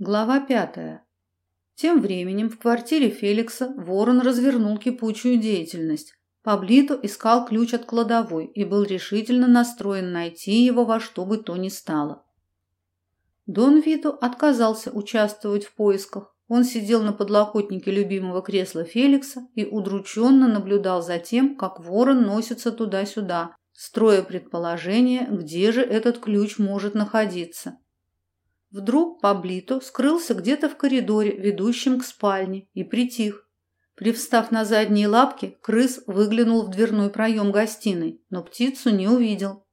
Глава пятая. Тем временем в квартире Феликса Ворон развернул кипучую деятельность. Паблито искал ключ от кладовой и был решительно настроен найти его во что бы то ни стало. Дон Вито отказался участвовать в поисках. Он сидел на подлокотнике любимого кресла Феликса и удрученно наблюдал за тем, как ворон носится туда-сюда, строя предположение, где же этот ключ может находиться. Вдруг Паблито скрылся где-то в коридоре, ведущем к спальне, и притих. Привстав на задние лапки, крыс выглянул в дверной проем гостиной, но птицу не увидел.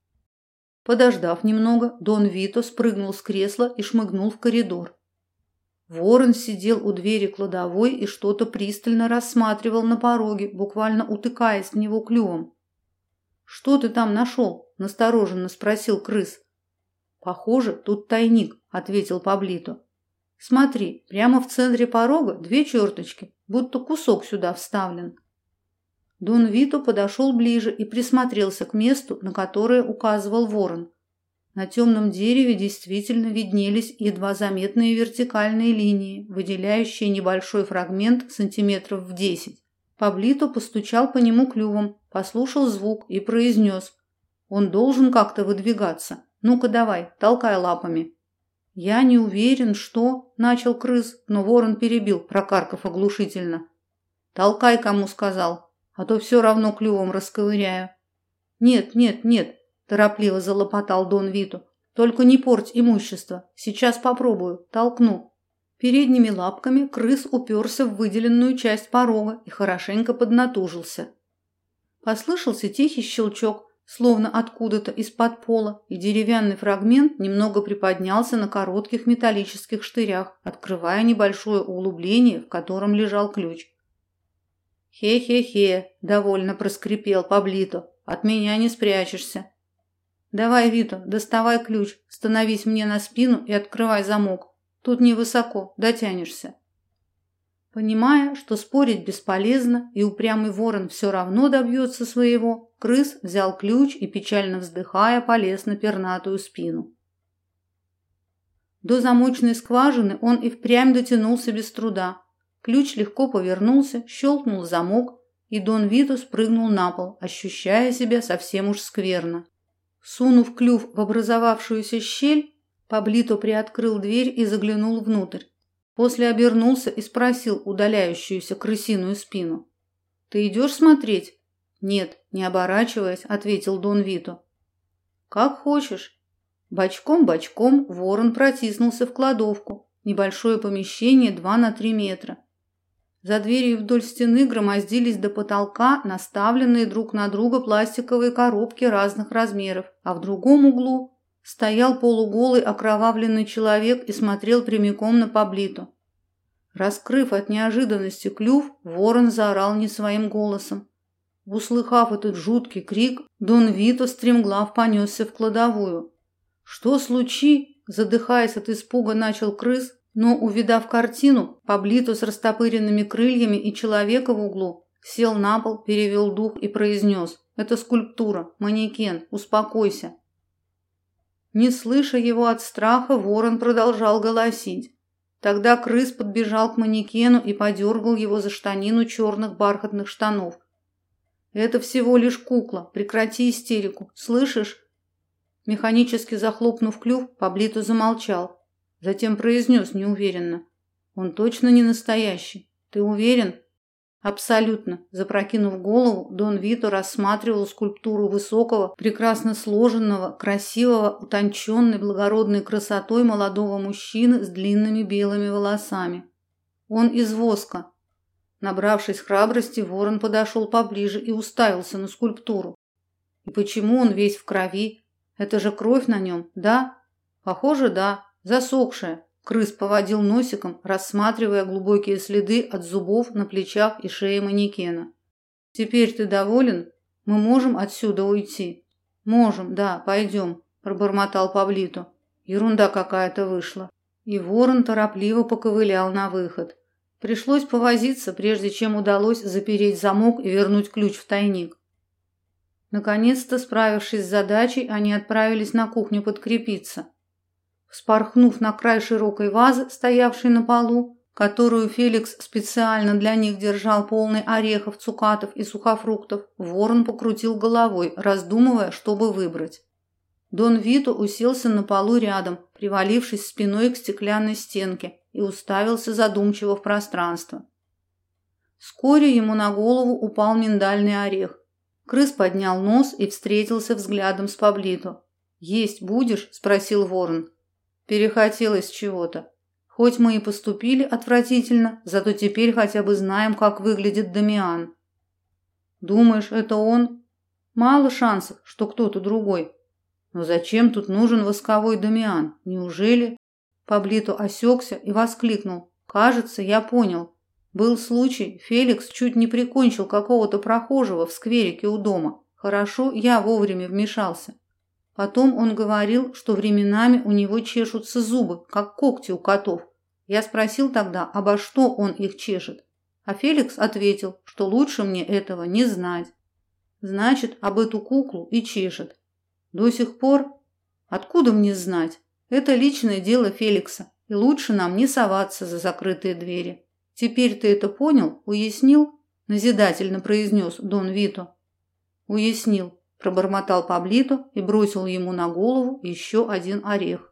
Подождав немного, Дон Вито спрыгнул с кресла и шмыгнул в коридор. Ворон сидел у двери кладовой и что-то пристально рассматривал на пороге, буквально утыкаясь в него клювом. «Что ты там нашел?» – настороженно спросил крыс. Похоже, тут тайник, ответил Паблито. Смотри, прямо в центре порога две черточки, будто кусок сюда вставлен. Дон Вито подошел ближе и присмотрелся к месту, на которое указывал ворон. На темном дереве действительно виднелись едва заметные вертикальные линии, выделяющие небольшой фрагмент сантиметров в десять. Паблито постучал по нему клювом, послушал звук и произнес. Он должен как-то выдвигаться. Ну-ка давай, толкай лапами. Я не уверен, что, начал крыс, но ворон перебил, прокарков оглушительно. Толкай, кому сказал, а то все равно клювом расковыряю. Нет, нет, нет, торопливо залопотал Дон Виту. Только не порть имущество. Сейчас попробую, толкну. Передними лапками крыс уперся в выделенную часть порога и хорошенько поднатужился. Послышался тихий щелчок, словно откуда-то из-под пола, и деревянный фрагмент немного приподнялся на коротких металлических штырях, открывая небольшое углубление, в котором лежал ключ. «Хе-хе-хе», – довольно проскрипел Паблито, – «от меня не спрячешься». «Давай, Вито, доставай ключ, становись мне на спину и открывай замок. Тут невысоко, дотянешься». Понимая, что спорить бесполезно и упрямый ворон все равно добьется своего, крыс взял ключ и, печально вздыхая, полез на пернатую спину. До замочной скважины он и впрямь дотянулся без труда. Ключ легко повернулся, щелкнул замок, и Дон Вито спрыгнул на пол, ощущая себя совсем уж скверно. Сунув клюв в образовавшуюся щель, Паблито приоткрыл дверь и заглянул внутрь. После обернулся и спросил удаляющуюся крысиную спину. «Ты идешь смотреть?» «Нет, не оборачиваясь», — ответил Дон Вито. «Как хочешь». Бочком-бочком ворон протиснулся в кладовку, небольшое помещение 2 на 3 метра. За дверью вдоль стены громоздились до потолка наставленные друг на друга пластиковые коробки разных размеров, а в другом углу Стоял полуголый окровавленный человек и смотрел прямиком на Паблито. Раскрыв от неожиданности клюв, ворон заорал не своим голосом. Услыхав этот жуткий крик, Дон Вито стремглав понесся в кладовую. «Что случи?» – задыхаясь от испуга, начал крыс, но, увидав картину, Паблито с растопыренными крыльями и человека в углу, сел на пол, перевел дух и произнес «Это скульптура, манекен, успокойся». Не слыша его от страха, ворон продолжал голосить. Тогда крыс подбежал к манекену и подергал его за штанину черных бархатных штанов. «Это всего лишь кукла. Прекрати истерику. Слышишь?» Механически захлопнув клюв, Паблито замолчал. Затем произнес неуверенно. «Он точно не настоящий. Ты уверен?» Абсолютно. Запрокинув голову, Дон Вито рассматривал скульптуру высокого, прекрасно сложенного, красивого, утонченной, благородной красотой молодого мужчины с длинными белыми волосами. Он из воска. Набравшись храбрости, ворон подошел поближе и уставился на скульптуру. И почему он весь в крови? Это же кровь на нем, да? Похоже, да. Засохшая. Крыс поводил носиком, рассматривая глубокие следы от зубов на плечах и шее манекена. «Теперь ты доволен? Мы можем отсюда уйти?» «Можем, да, пойдем», – пробормотал Павлито. Ерунда какая-то вышла. И ворон торопливо поковылял на выход. Пришлось повозиться, прежде чем удалось запереть замок и вернуть ключ в тайник. Наконец-то, справившись с задачей, они отправились на кухню подкрепиться. Вспорхнув на край широкой вазы, стоявшей на полу, которую Феликс специально для них держал полный орехов, цукатов и сухофруктов, ворон покрутил головой, раздумывая, чтобы выбрать. Дон Вито уселся на полу рядом, привалившись спиной к стеклянной стенке, и уставился задумчиво в пространство. Вскоре ему на голову упал миндальный орех. Крыс поднял нос и встретился взглядом с Паблито. «Есть будешь?» – спросил ворон. Перехотелось чего-то. Хоть мы и поступили отвратительно, зато теперь хотя бы знаем, как выглядит Дамиан. Думаешь, это он? Мало шансов, что кто-то другой. Но зачем тут нужен восковой Дамиан? Неужели? Паблито осекся и воскликнул. Кажется, я понял. Был случай, Феликс чуть не прикончил какого-то прохожего в скверике у дома. Хорошо, я вовремя вмешался. Потом он говорил, что временами у него чешутся зубы, как когти у котов. Я спросил тогда, обо что он их чешет. А Феликс ответил, что лучше мне этого не знать. Значит, об эту куклу и чешет. До сих пор? Откуда мне знать? Это личное дело Феликса, и лучше нам не соваться за закрытые двери. Теперь ты это понял, уяснил? Назидательно произнес Дон Вито. Уяснил, пробормотал Паблито и бросил ему на голову еще один орех.